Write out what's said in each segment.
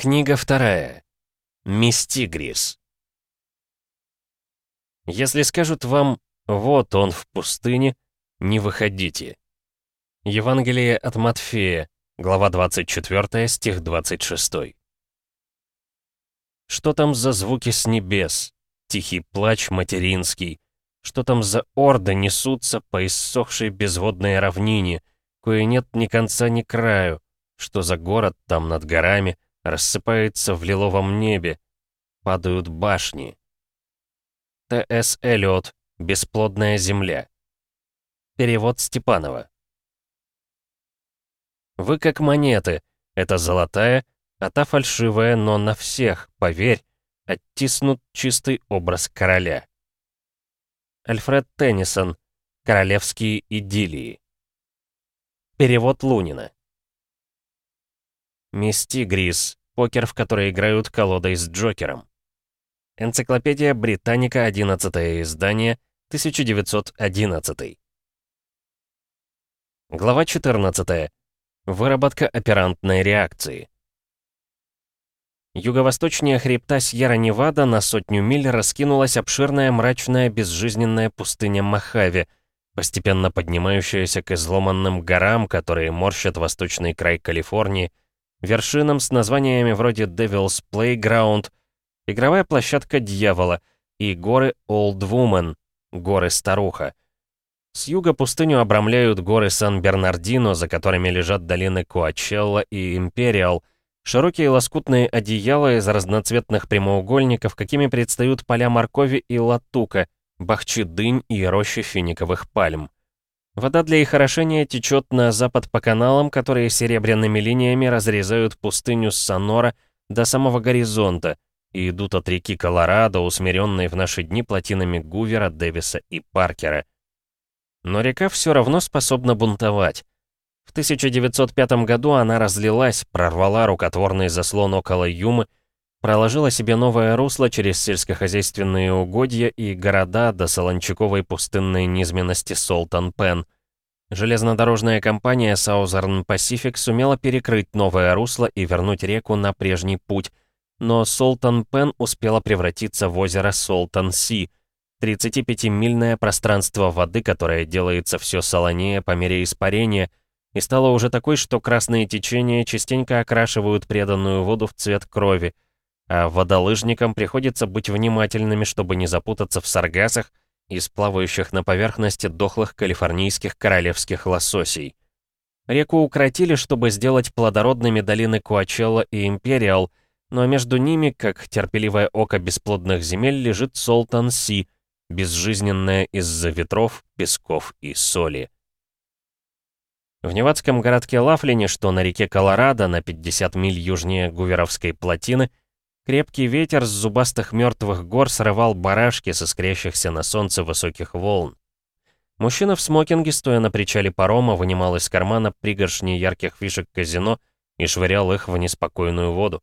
Книга вторая. Мистигрис. Если скажут вам «вот он в пустыне», не выходите. Евангелие от Матфея, глава 24, стих 26. Что там за звуки с небес? Тихий плач материнский. Что там за орды несутся по иссохшей безводной равнине, кое нет ни конца, ни краю? Что за город там над горами — рассыпается в лиловом небе, падают башни. Т.С. Эллиот «Бесплодная земля». Перевод Степанова. Вы как монеты, это золотая, а та фальшивая, но на всех, поверь, оттиснут чистый образ короля. Альфред Теннисон «Королевские идиллии». Перевод Лунина. Мисти Грис. Покер, в который играют колодой с Джокером. Энциклопедия Британика, 11 издание, 1911. Глава 14. Выработка оперантной реакции. Юго-восточнее хребта Сьерра-Невада на сотню миль раскинулась обширная мрачная безжизненная пустыня Мохаве, постепенно поднимающаяся к изломанным горам, которые морщат восточный край Калифорнии, вершинам с названиями вроде Devil's Playground, игровая площадка Дьявола и горы Old Woman, горы Старуха. С юга пустыню обрамляют горы Сан-Бернардино, за которыми лежат долины Куачелла и Империал, широкие лоскутные одеяла из разноцветных прямоугольников, какими предстают поля моркови и латука, бахчи дынь и рощи финиковых пальм. Вода для их орошения течет на запад по каналам, которые серебряными линиями разрезают пустыню Сонора до самого горизонта и идут от реки Колорадо, усмиренной в наши дни плотинами Гувера, Дэвиса и Паркера. Но река все равно способна бунтовать. В 1905 году она разлилась, прорвала рукотворный заслон около Юмы, проложила себе новое русло через сельскохозяйственные угодья и города до солончаковой пустынной низменности Солтан-Пен. Железнодорожная компания Southern Pacific сумела перекрыть новое русло и вернуть реку на прежний путь, но Солтан-Пен успела превратиться в озеро Солтан-Си, 35-мильное пространство воды, которое делается все солонее по мере испарения, и стало уже такой, что красные течения частенько окрашивают преданную воду в цвет крови — а водолыжникам приходится быть внимательными, чтобы не запутаться в саргасах из плавающих на поверхности дохлых калифорнийских королевских лососей. Реку укротили, чтобы сделать плодородными долины Куачелла и Империал, но между ними, как терпеливое око бесплодных земель, лежит Солтан-Си, безжизненная из-за ветров, песков и соли. В невадском городке Лафлине, что на реке Колорадо, на 50 миль южнее Гуверовской плотины, Крепкий ветер с зубастых мертвых гор срывал барашки с искрящихся на солнце высоких волн. Мужчина в смокинге, стоя на причале парома, вынимал из кармана пригоршни ярких фишек казино и швырял их в неспокойную воду.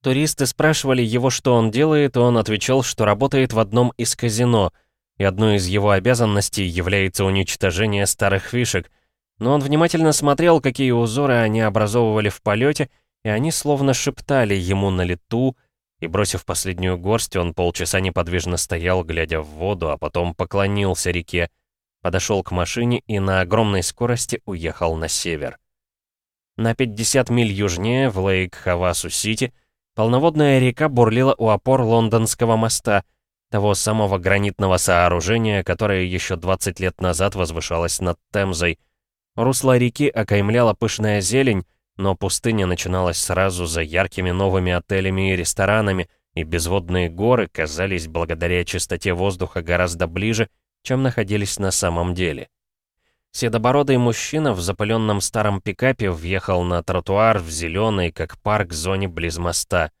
Туристы спрашивали его, что он делает, и он отвечал, что работает в одном из казино, и одной из его обязанностей является уничтожение старых фишек, но он внимательно смотрел, какие узоры они образовывали в полете, и они словно шептали ему на лету, и, бросив последнюю горсть, он полчаса неподвижно стоял, глядя в воду, а потом поклонился реке, подошел к машине и на огромной скорости уехал на север. На 50 миль южнее, в Лейк-Хавасу-Сити, полноводная река бурлила у опор лондонского моста, того самого гранитного сооружения, которое еще 20 лет назад возвышалось над Темзой. Русло реки окаймляла пышная зелень, но пустыня начиналась сразу за яркими новыми отелями и ресторанами, и безводные горы казались благодаря чистоте воздуха гораздо ближе, чем находились на самом деле. Седобородый мужчина в запыленном старом пикапе въехал на тротуар в зеленой, как парк, зоне близ моста.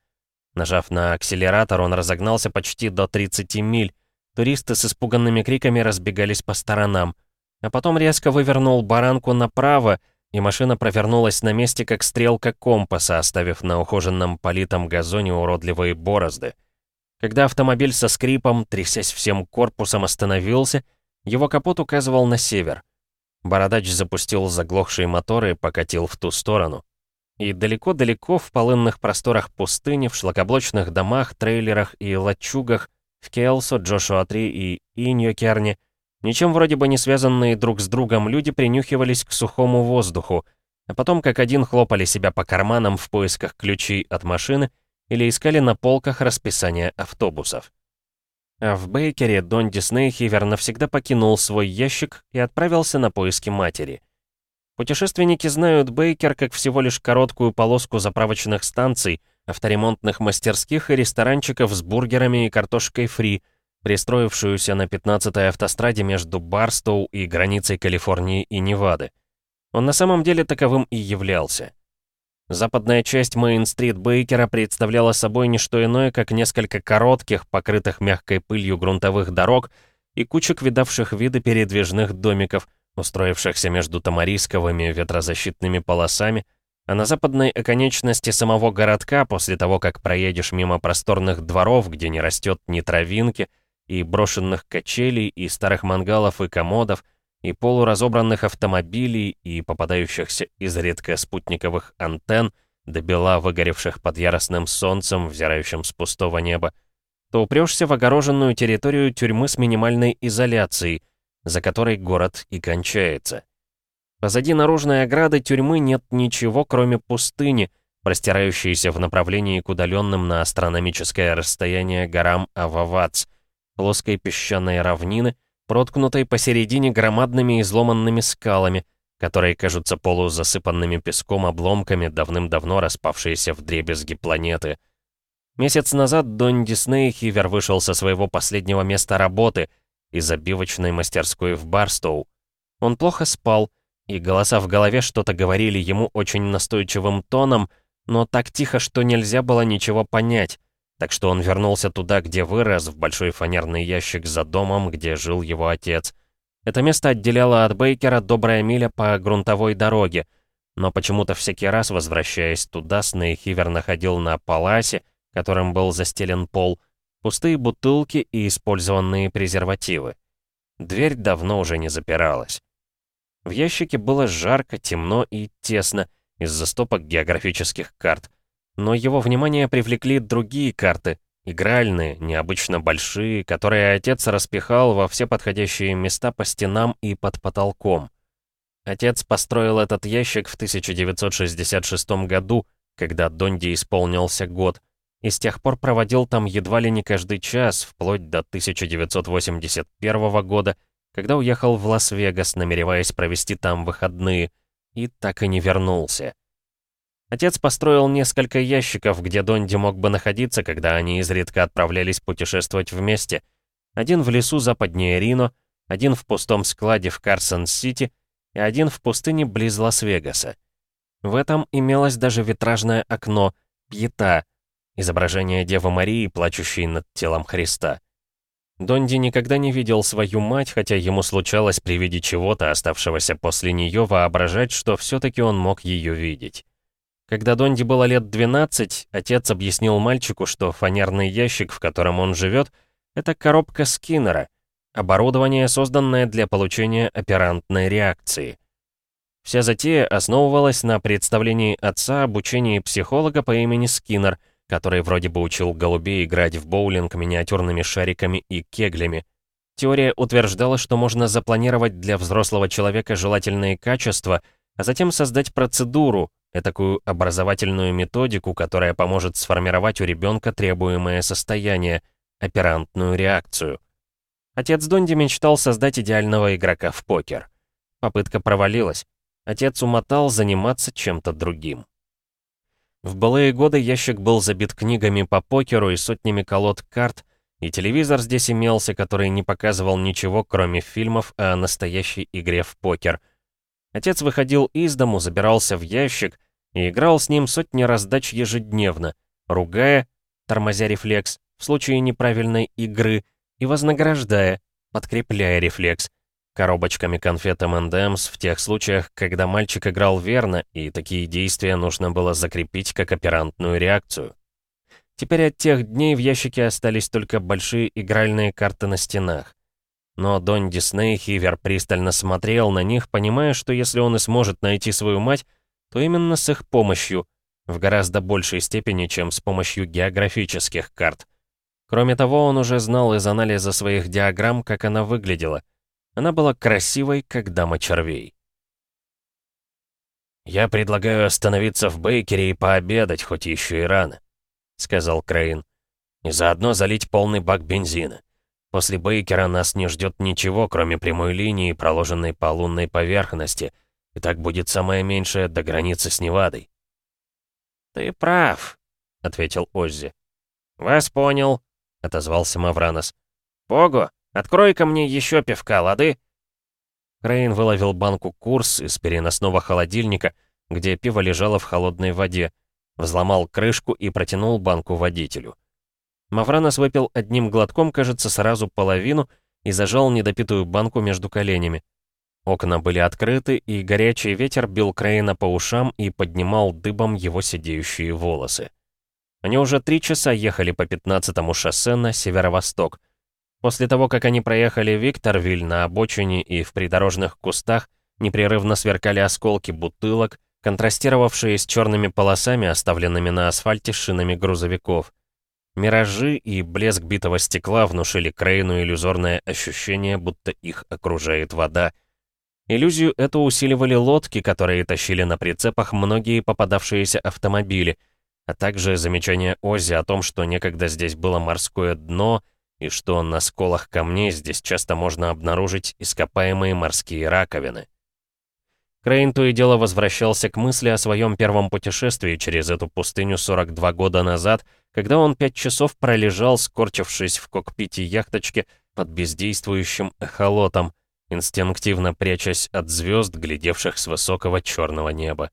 Нажав на акселератор, он разогнался почти до 30 миль. Туристы с испуганными криками разбегались по сторонам. А потом резко вывернул баранку направо, и машина провернулась на месте, как стрелка компаса, оставив на ухоженном политом газоне уродливые борозды. Когда автомобиль со скрипом, трясясь всем корпусом, остановился, его капот указывал на север. Бородач запустил заглохшие моторы и покатил в ту сторону. И далеко-далеко в полынных просторах пустыни, в шлакоблочных домах, трейлерах и лачугах, в Келсо, Джошуа-3 и Иньокерне, ничем вроде бы не связанные друг с другом люди принюхивались к сухому воздуху, а потом как один хлопали себя по карманам в поисках ключей от машины или искали на полках расписание автобусов. А в Бейкере Дон Дисней Хивер навсегда покинул свой ящик и отправился на поиски матери. Путешественники знают Бейкер как всего лишь короткую полоску заправочных станций, авторемонтных мастерских и ресторанчиков с бургерами и картошкой фри, пристроившуюся на 15-й автостраде между Барстоу и границей Калифорнии и Невады. Он на самом деле таковым и являлся. Западная часть Мейн-стрит Бейкера представляла собой не что иное, как несколько коротких, покрытых мягкой пылью грунтовых дорог и кучек видавших виды передвижных домиков – устроившихся между тамарисковыми ветрозащитными полосами, а на западной оконечности самого городка, после того, как проедешь мимо просторных дворов, где не растет ни травинки, и брошенных качелей, и старых мангалов и комодов, и полуразобранных автомобилей, и попадающихся изредка спутниковых антенн, до бела выгоревших под яростным солнцем, взирающим с пустого неба, то упрешься в огороженную территорию тюрьмы с минимальной изоляцией, за которой город и кончается. Позади наружной ограды тюрьмы нет ничего, кроме пустыни, простирающейся в направлении к удаленным на астрономическое расстояние горам Ававац, плоской песчаной равнины, проткнутой посередине громадными изломанными скалами, которые кажутся полузасыпанными песком обломками, давным-давно распавшиеся в дребезги планеты. Месяц назад Дон Дисней Хивер вышел со своего последнего места работы — из обивочной мастерской в Барстоу. Он плохо спал, и голоса в голове что-то говорили ему очень настойчивым тоном, но так тихо, что нельзя было ничего понять. Так что он вернулся туда, где вырос, в большой фанерный ящик за домом, где жил его отец. Это место отделяло от Бейкера добрая миля по грунтовой дороге, но почему-то всякий раз, возвращаясь туда, Снейхивер находил на паласе, которым был застелен пол, пустые бутылки и использованные презервативы. Дверь давно уже не запиралась. В ящике было жарко, темно и тесно из-за стопок географических карт. Но его внимание привлекли другие карты, игральные, необычно большие, которые отец распихал во все подходящие места по стенам и под потолком. Отец построил этот ящик в 1966 году, когда Донди исполнился год, и с тех пор проводил там едва ли не каждый час, вплоть до 1981 года, когда уехал в Лас-Вегас, намереваясь провести там выходные, и так и не вернулся. Отец построил несколько ящиков, где Донди мог бы находиться, когда они изредка отправлялись путешествовать вместе. Один в лесу западнее Рино, один в пустом складе в Карсон-Сити и один в пустыне близ Лас-Вегаса. В этом имелось даже витражное окно, пьета, изображение Девы Марии, плачущей над телом Христа. Донди никогда не видел свою мать, хотя ему случалось при виде чего-то, оставшегося после нее, воображать, что все-таки он мог ее видеть. Когда Донди было лет 12, отец объяснил мальчику, что фанерный ящик, в котором он живет, это коробка Скиннера, оборудование, созданное для получения оперантной реакции. Вся затея основывалась на представлении отца об учении психолога по имени Скиннер — который вроде бы учил голубей играть в боулинг миниатюрными шариками и кеглями. Теория утверждала, что можно запланировать для взрослого человека желательные качества, а затем создать процедуру, такую образовательную методику, которая поможет сформировать у ребенка требуемое состояние, оперантную реакцию. Отец Донди мечтал создать идеального игрока в покер. Попытка провалилась. Отец умотал заниматься чем-то другим. В былые годы ящик был забит книгами по покеру и сотнями колод карт, и телевизор здесь имелся, который не показывал ничего, кроме фильмов о настоящей игре в покер. Отец выходил из дому, забирался в ящик и играл с ним сотни раздач ежедневно, ругая, тормозя рефлекс, в случае неправильной игры, и вознаграждая, подкрепляя рефлекс коробочками конфет M&M's в тех случаях, когда мальчик играл верно, и такие действия нужно было закрепить как оперантную реакцию. Теперь от тех дней в ящике остались только большие игральные карты на стенах. Но Дон Дисней Хивер пристально смотрел на них, понимая, что если он и сможет найти свою мать, то именно с их помощью, в гораздо большей степени, чем с помощью географических карт. Кроме того, он уже знал из анализа своих диаграмм, как она выглядела. Она была красивой, как дама червей. «Я предлагаю остановиться в Бейкере и пообедать, хоть еще и рано», — сказал Крейн. «И заодно залить полный бак бензина. После Бейкера нас не ждет ничего, кроме прямой линии, проложенной по лунной поверхности, и так будет самое меньшее до границы с Невадой». «Ты прав», — ответил Оззи. «Вас понял», — отозвался Мавранос. «Пого, открой-ка мне еще пивка, лады?» Крейн выловил банку курс из переносного холодильника, где пиво лежало в холодной воде, взломал крышку и протянул банку водителю. Мавранос выпил одним глотком, кажется, сразу половину и зажал недопитую банку между коленями. Окна были открыты, и горячий ветер бил Крейна по ушам и поднимал дыбом его сидеющие волосы. Они уже три часа ехали по 15-му шоссе на северо-восток, После того, как они проехали Викторвиль на обочине и в придорожных кустах, непрерывно сверкали осколки бутылок, контрастировавшие с черными полосами, оставленными на асфальте шинами грузовиков. Миражи и блеск битого стекла внушили Крейну иллюзорное ощущение, будто их окружает вода. Иллюзию эту усиливали лодки, которые тащили на прицепах многие попадавшиеся автомобили, а также замечание Ози о том, что некогда здесь было морское дно — и что на сколах камней здесь часто можно обнаружить ископаемые морские раковины. Крейн то и дело возвращался к мысли о своем первом путешествии через эту пустыню 42 года назад, когда он пять часов пролежал, скорчившись в кокпите яхточки под бездействующим эхолотом, инстинктивно прячась от звезд, глядевших с высокого черного неба.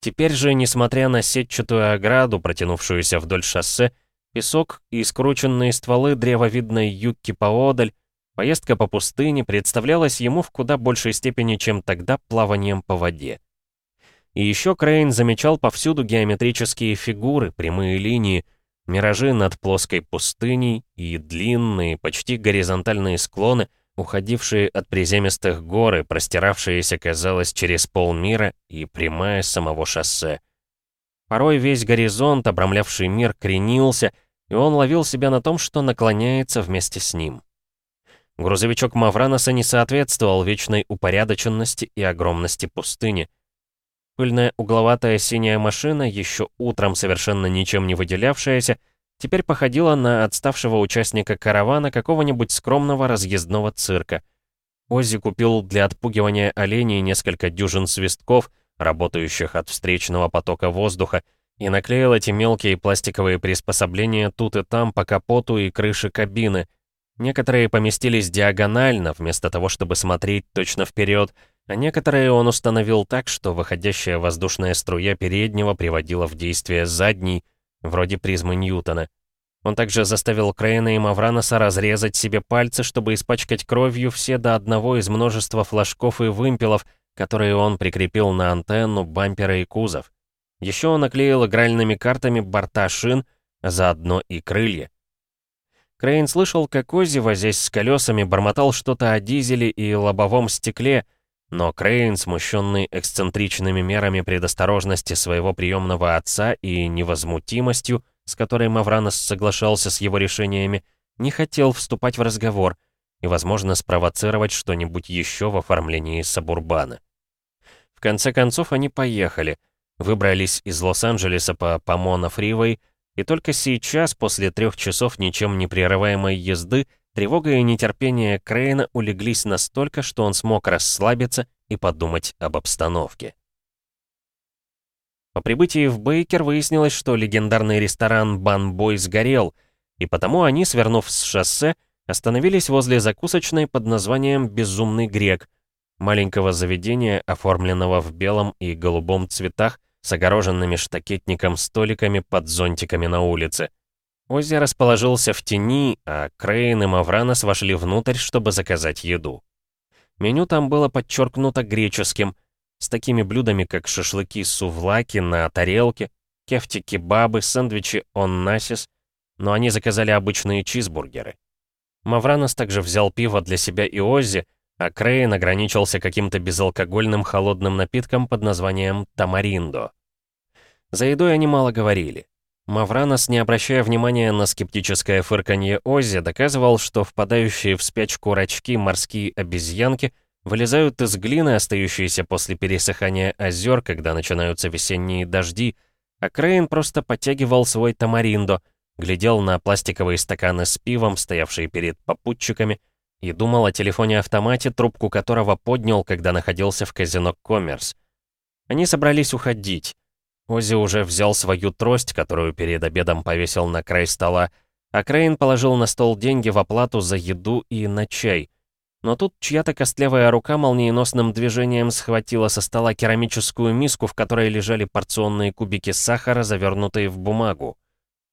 Теперь же, несмотря на сетчатую ограду, протянувшуюся вдоль шоссе, Песок и скрученные стволы древовидной юбки поодаль, поездка по пустыне представлялась ему в куда большей степени, чем тогда плаванием по воде. И еще Крейн замечал повсюду геометрические фигуры, прямые линии, миражи над плоской пустыней и длинные, почти горизонтальные склоны, уходившие от приземистых гор и простиравшиеся, казалось, через полмира и прямая самого шоссе. Порой весь горизонт, обрамлявший мир, кренился, и он ловил себя на том, что наклоняется вместе с ним. Грузовичок Мавраноса не соответствовал вечной упорядоченности и огромности пустыни. Пыльная угловатая синяя машина, еще утром совершенно ничем не выделявшаяся, теперь походила на отставшего участника каравана какого-нибудь скромного разъездного цирка. Оззи купил для отпугивания оленей несколько дюжин свистков, работающих от встречного потока воздуха, и наклеил эти мелкие пластиковые приспособления тут и там по капоту и крыше кабины. Некоторые поместились диагонально, вместо того, чтобы смотреть точно вперед, а некоторые он установил так, что выходящая воздушная струя переднего приводила в действие задний, вроде призмы Ньютона. Он также заставил Крейна и Мавраноса разрезать себе пальцы, чтобы испачкать кровью все до одного из множества флажков и вымпелов, которые он прикрепил на антенну, бампера и кузов. Еще он наклеил игральными картами борта шин, а заодно и крылья. Крейн слышал, как Ози, возясь с колесами, бормотал что-то о дизеле и лобовом стекле, но Крейн, смущенный эксцентричными мерами предосторожности своего приемного отца и невозмутимостью, с которой Мавранос соглашался с его решениями, не хотел вступать в разговор — и, возможно, спровоцировать что-нибудь еще в оформлении Сабурбана. В конце концов, они поехали, выбрались из Лос-Анджелеса по Помона-Фривей, и только сейчас, после трех часов ничем не прерываемой езды, тревога и нетерпение Крейна улеглись настолько, что он смог расслабиться и подумать об обстановке. По прибытии в Бейкер выяснилось, что легендарный ресторан «Банбой» сгорел, и потому они, свернув с шоссе, остановились возле закусочной под названием «Безумный грек», маленького заведения, оформленного в белом и голубом цветах, с огороженными штакетником столиками под зонтиками на улице. Оззи расположился в тени, а Крейн и Мавранос вошли внутрь, чтобы заказать еду. Меню там было подчеркнуто греческим, с такими блюдами, как шашлыки-сувлаки на тарелке, кефти-кебабы, сэндвичи оннасис, но они заказали обычные чизбургеры. Мавранос также взял пиво для себя и Оззи, а Крейн ограничился каким-то безалкогольным холодным напитком под названием «Тамариндо». За едой они мало говорили. Мавранос, не обращая внимания на скептическое фырканье Оззи, доказывал, что впадающие в спячку рачки морские обезьянки вылезают из глины, остающиеся после пересыхания озер, когда начинаются весенние дожди, а Крейн просто подтягивал свой тамариндо, глядел на пластиковые стаканы с пивом, стоявшие перед попутчиками, и думал о телефоне-автомате, трубку которого поднял, когда находился в казино «Коммерс». Они собрались уходить. Ози уже взял свою трость, которую перед обедом повесил на край стола, а Крейн положил на стол деньги в оплату за еду и на чай. Но тут чья-то костлявая рука молниеносным движением схватила со стола керамическую миску, в которой лежали порционные кубики сахара, завернутые в бумагу.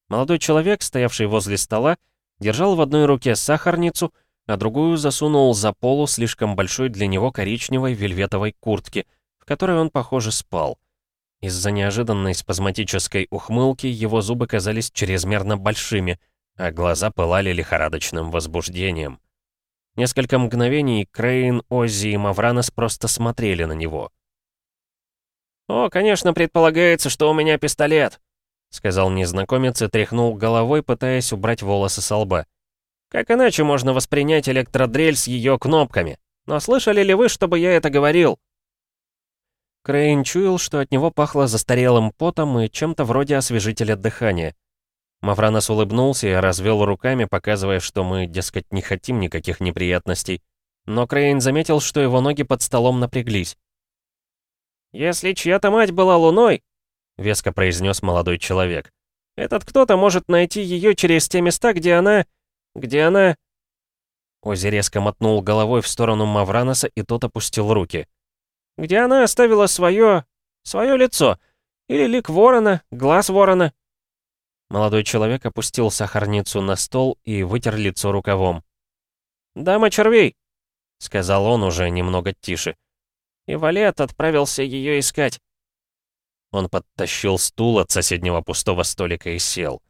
Молодой человек, стоявший возле стола, держал в одной руке сахарницу, а другую засунул за полу слишком большой для него коричневой вельветовой куртки, в которой он, похоже, спал. Из-за неожиданной спазматической ухмылки его зубы казались чрезмерно большими, а глаза пылали лихорадочным возбуждением. Несколько мгновений Крейн, Оззи и Мавранос просто смотрели на него. «О, конечно, предполагается, что у меня пистолет», — сказал незнакомец и тряхнул головой, пытаясь убрать волосы со лба. «Как иначе можно воспринять электродрель с ее кнопками? Но слышали ли вы, чтобы я это говорил?» Крейн чуял, что от него пахло застарелым потом и чем-то вроде освежителя дыхания. Мавранос улыбнулся и развел руками, показывая, что мы, дескать, не хотим никаких неприятностей. Но Крейн заметил, что его ноги под столом напряглись. «Если чья-то мать была луной», — веско произнес молодой человек, «этот кто-то может найти ее через те места, где она... где она...» Ози резко мотнул головой в сторону Мавраноса, и тот опустил руки где она оставила свое... свое лицо. Или лик ворона, глаз ворона». Молодой человек опустил сахарницу на стол и вытер лицо рукавом. «Дама червей», — сказал он уже немного тише. И Валет отправился ее искать. Он подтащил стул от соседнего пустого столика и сел.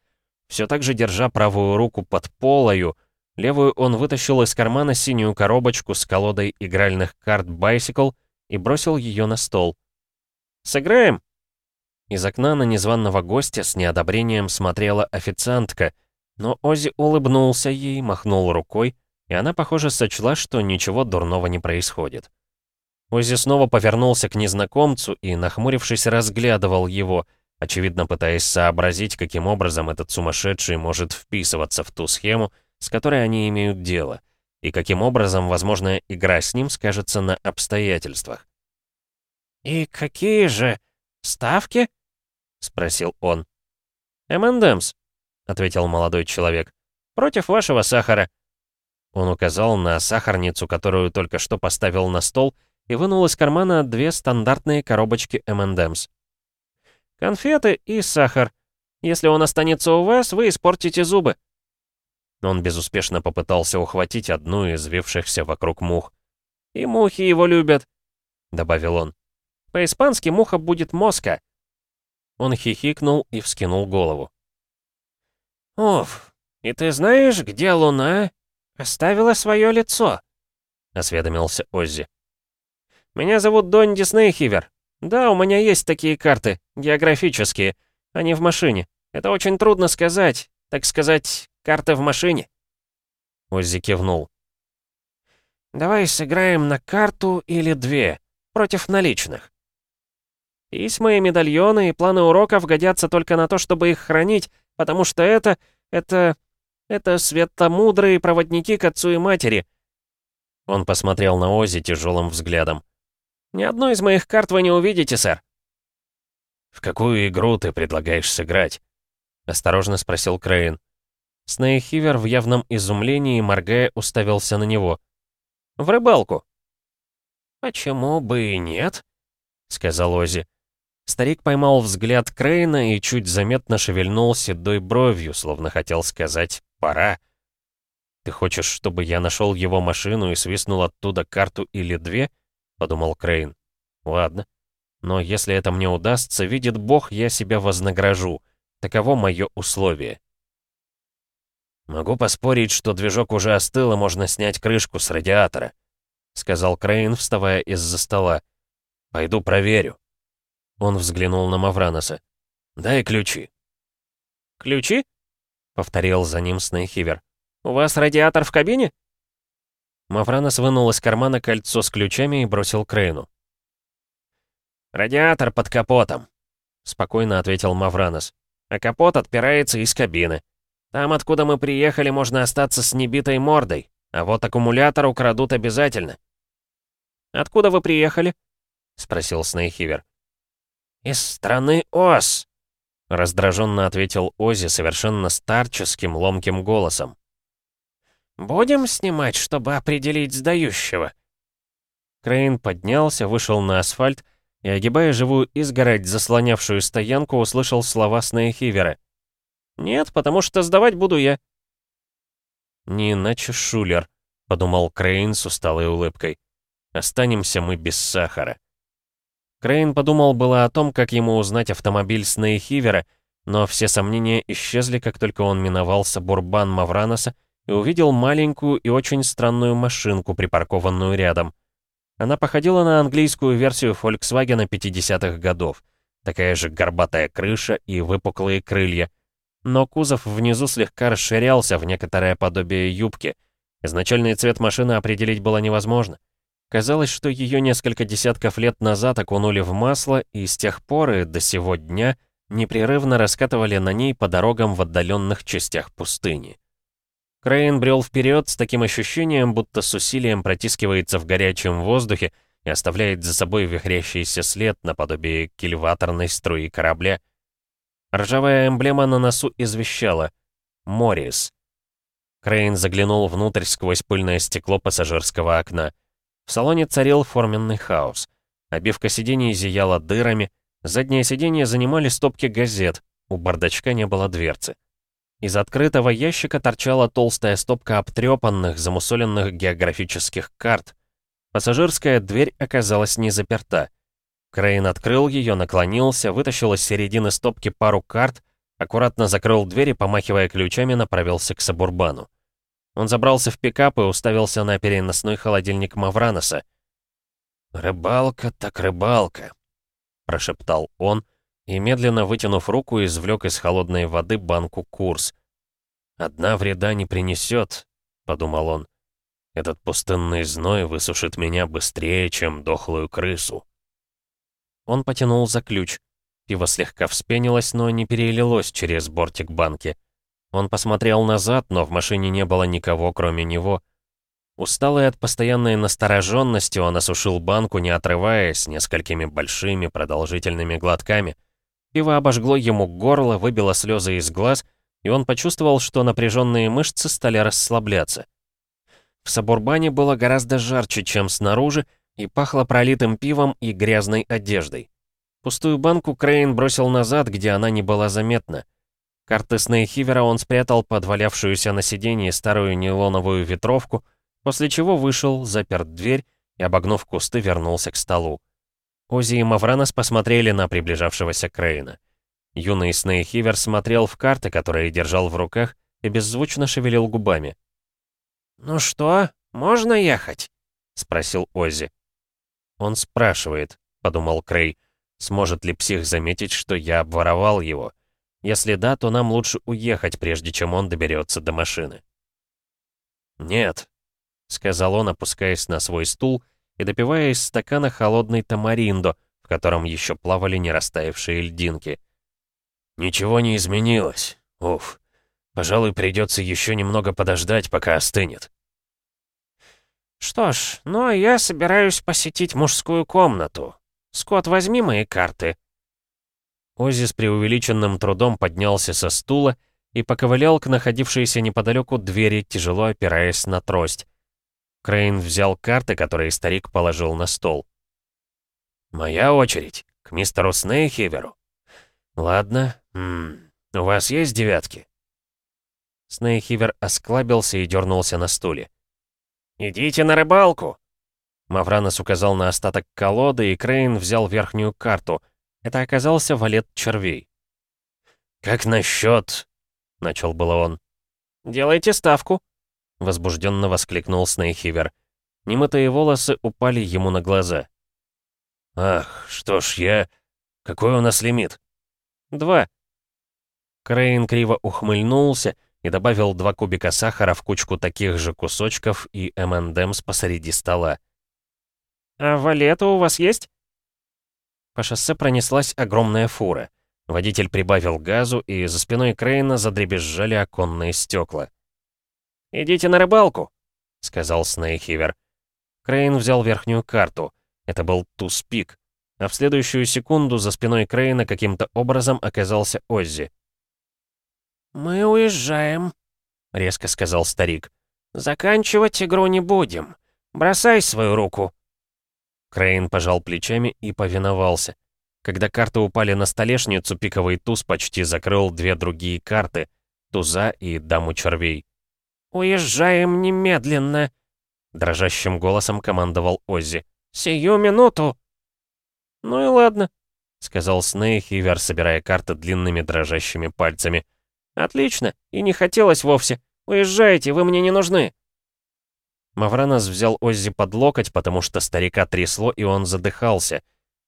Все так же держа правую руку под полою, левую он вытащил из кармана синюю коробочку с колодой игральных карт Bicycle и бросил ее на стол. «Сыграем?» Из окна на незваного гостя с неодобрением смотрела официантка, но Ози улыбнулся ей, махнул рукой, и она, похоже, сочла, что ничего дурного не происходит. Ози снова повернулся к незнакомцу и, нахмурившись, разглядывал его, очевидно пытаясь сообразить, каким образом этот сумасшедший может вписываться в ту схему, с которой они имеют дело и каким образом возможная игра с ним скажется на обстоятельствах. «И какие же ставки?» — спросил он. «МНДМС», — ответил молодой человек, — «против вашего сахара». Он указал на сахарницу, которую только что поставил на стол, и вынул из кармана две стандартные коробочки МНДМС. «Конфеты и сахар. Если он останется у вас, вы испортите зубы», он безуспешно попытался ухватить одну из вившихся вокруг мух. «И мухи его любят», — добавил он. «По-испански муха будет моска». Он хихикнул и вскинул голову. «Уф, и ты знаешь, где луна оставила свое лицо?» — осведомился Оззи. «Меня зовут Дон Диснейхивер. Да, у меня есть такие карты, географические. Они в машине. Это очень трудно сказать, так сказать, Карта в машине?» Оззи кивнул. «Давай сыграем на карту или две, против наличных. Письма и медальоны и планы уроков годятся только на то, чтобы их хранить, потому что это... это... это светомудрые проводники к отцу и матери». Он посмотрел на Оззи тяжелым взглядом. «Ни одной из моих карт вы не увидите, сэр». «В какую игру ты предлагаешь сыграть?» — осторожно спросил Крейн. Снейхивер в явном изумлении, моргая, уставился на него. «В рыбалку». «Почему бы и нет?» — сказал Ози. Старик поймал взгляд Крейна и чуть заметно шевельнул седой бровью, словно хотел сказать «пора». «Ты хочешь, чтобы я нашел его машину и свистнул оттуда карту или две?» — подумал Крейн. «Ладно. Но если это мне удастся, видит Бог, я себя вознагражу. Таково мое условие». «Могу поспорить, что движок уже остыл, и можно снять крышку с радиатора», сказал Крейн, вставая из-за стола. «Пойду проверю». Он взглянул на Мавраноса. «Дай ключи». «Ключи?» — повторил за ним Снейхивер. «У вас радиатор в кабине?» Мавранос вынул из кармана кольцо с ключами и бросил Крейну. «Радиатор под капотом», — спокойно ответил Мавранос. «А капот отпирается из кабины. Там, откуда мы приехали, можно остаться с небитой мордой, а вот аккумулятор украдут обязательно». «Откуда вы приехали?» — спросил Снейхивер. «Из страны Ос», — раздраженно ответил Ози совершенно старческим, ломким голосом. «Будем снимать, чтобы определить сдающего?» Крейн поднялся, вышел на асфальт и, огибая живую изгородь, заслонявшую стоянку, услышал слова Снейхивера. «Нет, потому что сдавать буду я». «Не иначе Шулер», — подумал Крейн с усталой улыбкой. «Останемся мы без сахара». Крейн подумал было о том, как ему узнать автомобиль Снейхивера, но все сомнения исчезли, как только он миновал Бурбан Мавраноса и увидел маленькую и очень странную машинку, припаркованную рядом. Она походила на английскую версию Volkswagen 50-х годов. Такая же горбатая крыша и выпуклые крылья. Но кузов внизу слегка расширялся в некоторое подобие юбки. Изначальный цвет машины определить было невозможно. Казалось, что ее несколько десятков лет назад окунули в масло, и с тех пор и до сего дня непрерывно раскатывали на ней по дорогам в отдаленных частях пустыни. Крейн брел вперед с таким ощущением, будто с усилием протискивается в горячем воздухе и оставляет за собой вихрящийся след наподобие кильваторной струи корабля. Ржавая эмблема на носу извещала «Моррис». Крейн заглянул внутрь сквозь пыльное стекло пассажирского окна. В салоне царил форменный хаос. Обивка сидений зияла дырами, задние сиденья занимали стопки газет, у бардачка не было дверцы. Из открытого ящика торчала толстая стопка обтрепанных, замусоленных географических карт. Пассажирская дверь оказалась не заперта. Крейн открыл ее, наклонился, вытащил из середины стопки пару карт, аккуратно закрыл дверь и, помахивая ключами, направился к Сабурбану. Он забрался в пикап и уставился на переносной холодильник Мавраноса. «Рыбалка так рыбалка», — прошептал он, — и, медленно вытянув руку, извлек из холодной воды банку курс. «Одна вреда не принесет», — подумал он. «Этот пустынный зной высушит меня быстрее, чем дохлую крысу». Он потянул за ключ. Пиво слегка вспенилось, но не перелилось через бортик банки. Он посмотрел назад, но в машине не было никого, кроме него. Усталый от постоянной настороженности, он осушил банку, не отрываясь, несколькими большими продолжительными глотками — Пиво обожгло ему горло, выбило слезы из глаз, и он почувствовал, что напряженные мышцы стали расслабляться. В Сабурбане было гораздо жарче, чем снаружи, и пахло пролитым пивом и грязной одеждой. Пустую банку Крейн бросил назад, где она не была заметна. Карты Снейхивера он спрятал под валявшуюся на сиденье старую нейлоновую ветровку, после чего вышел, запер дверь и, обогнув кусты, вернулся к столу. Ози и Мавранос посмотрели на приближавшегося Крейна. Юный Снейхивер смотрел в карты, которые держал в руках, и беззвучно шевелил губами. «Ну что, можно ехать?» — спросил Ози. «Он спрашивает», — подумал Крей, — «сможет ли псих заметить, что я обворовал его? Если да, то нам лучше уехать, прежде чем он доберется до машины». «Нет», — сказал он, опускаясь на свой стул и допивая из стакана холодный тамариндо, в котором еще плавали не растаявшие льдинки. «Ничего не изменилось. Уф. Пожалуй, придется еще немного подождать, пока остынет». «Что ж, ну а я собираюсь посетить мужскую комнату. Скотт, возьми мои карты». Оззи с преувеличенным трудом поднялся со стула и поковылял к находившейся неподалеку двери, тяжело опираясь на трость. Крейн взял карты, которые старик положил на стол. «Моя очередь. К мистеру Снейхиверу. Ладно. М -м, у вас есть девятки?» Снейхивер осклабился и дернулся на стуле. «Идите на рыбалку!» Мавранос указал на остаток колоды, и Крейн взял верхнюю карту. Это оказался валет червей. «Как насчет...» — начал было он. «Делайте ставку», — возбужденно воскликнул Снейхивер. Немытые волосы упали ему на глаза. «Ах, что ж, я... Какой у нас лимит?» «Два». Крейн криво ухмыльнулся и добавил два кубика сахара в кучку таких же кусочков и M&M's посреди стола. «А валета у вас есть?» По шоссе пронеслась огромная фура. Водитель прибавил газу, и за спиной Крейна задребезжали оконные стекла. «Идите на рыбалку», — сказал Снейхивер. Крейн взял верхнюю карту. Это был туз-пик. А в следующую секунду за спиной Крейна каким-то образом оказался Оззи. «Мы уезжаем», — резко сказал старик. «Заканчивать игру не будем. Бросай свою руку». Крейн пожал плечами и повиновался. Когда карты упали на столешницу, пиковый туз почти закрыл две другие карты — туза и даму червей. «Уезжаем немедленно!» Дрожащим голосом командовал Оззи. «Сию минуту!» «Ну и ладно», — сказал Снейхивер, собирая карты длинными дрожащими пальцами. «Отлично, и не хотелось вовсе. Уезжайте, вы мне не нужны». Мавранос взял Оззи под локоть, потому что старика трясло, и он задыхался.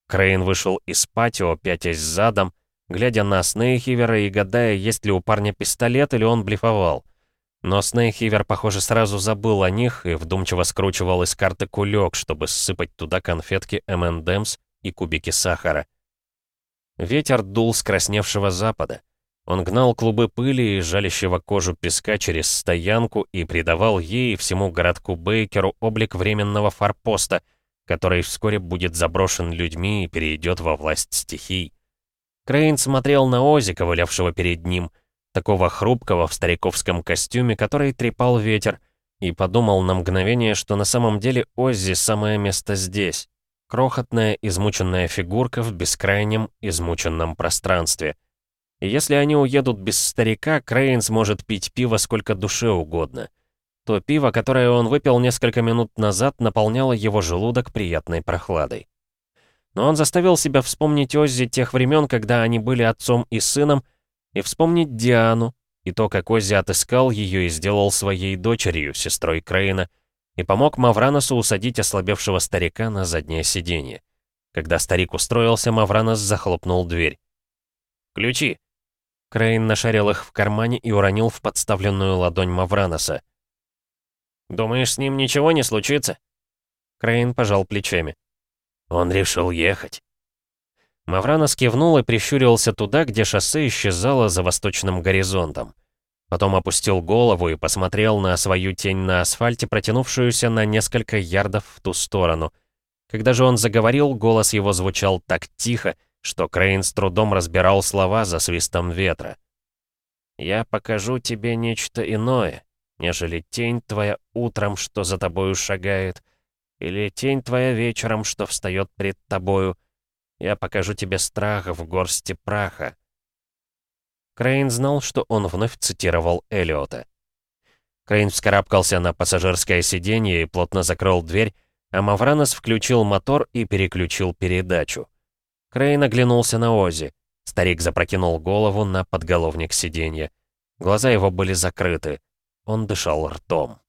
Крейн вышел из патио, пятясь задом, глядя на Снейхивера и гадая, есть ли у парня пистолет или он блефовал. Но Снейхивер, похоже, сразу забыл о них и вдумчиво скручивал из карты кулек, чтобы ссыпать туда конфетки M&M's и кубики сахара. Ветер дул с красневшего запада. Он гнал клубы пыли и жалящего кожу песка через стоянку и придавал ей и всему городку Бейкеру облик временного форпоста, который вскоре будет заброшен людьми и перейдет во власть стихий. Крейн смотрел на Ози, ковылявшего перед ним — такого хрупкого в стариковском костюме, который трепал ветер, и подумал на мгновение, что на самом деле Оззи самое место здесь. Крохотная, измученная фигурка в бескрайнем, измученном пространстве. И если они уедут без старика, Крейн сможет пить пиво сколько душе угодно. То пиво, которое он выпил несколько минут назад, наполняло его желудок приятной прохладой. Но он заставил себя вспомнить Оззи тех времен, когда они были отцом и сыном, и вспомнить Диану, и то, как Оззи отыскал ее и сделал своей дочерью, сестрой Крейна, и помог Мавраносу усадить ослабевшего старика на заднее сиденье. Когда старик устроился, Мавранос захлопнул дверь. «Ключи!» Крейн нашарил их в кармане и уронил в подставленную ладонь Мавраноса. «Думаешь, с ним ничего не случится?» Крейн пожал плечами. «Он решил ехать». Мавранос кивнул и прищурился туда, где шоссе исчезало за восточным горизонтом. Потом опустил голову и посмотрел на свою тень на асфальте, протянувшуюся на несколько ярдов в ту сторону. Когда же он заговорил, голос его звучал так тихо, что Крейн с трудом разбирал слова за свистом ветра. «Я покажу тебе нечто иное, нежели тень твоя утром, что за тобою шагает, или тень твоя вечером, что встает пред тобою, я покажу тебе страх в горсти праха». Крейн знал, что он вновь цитировал Элиота. Крейн вскарабкался на пассажирское сиденье и плотно закрыл дверь, а Мавранос включил мотор и переключил передачу. Крейн оглянулся на Ози. Старик запрокинул голову на подголовник сиденья. Глаза его были закрыты. Он дышал ртом.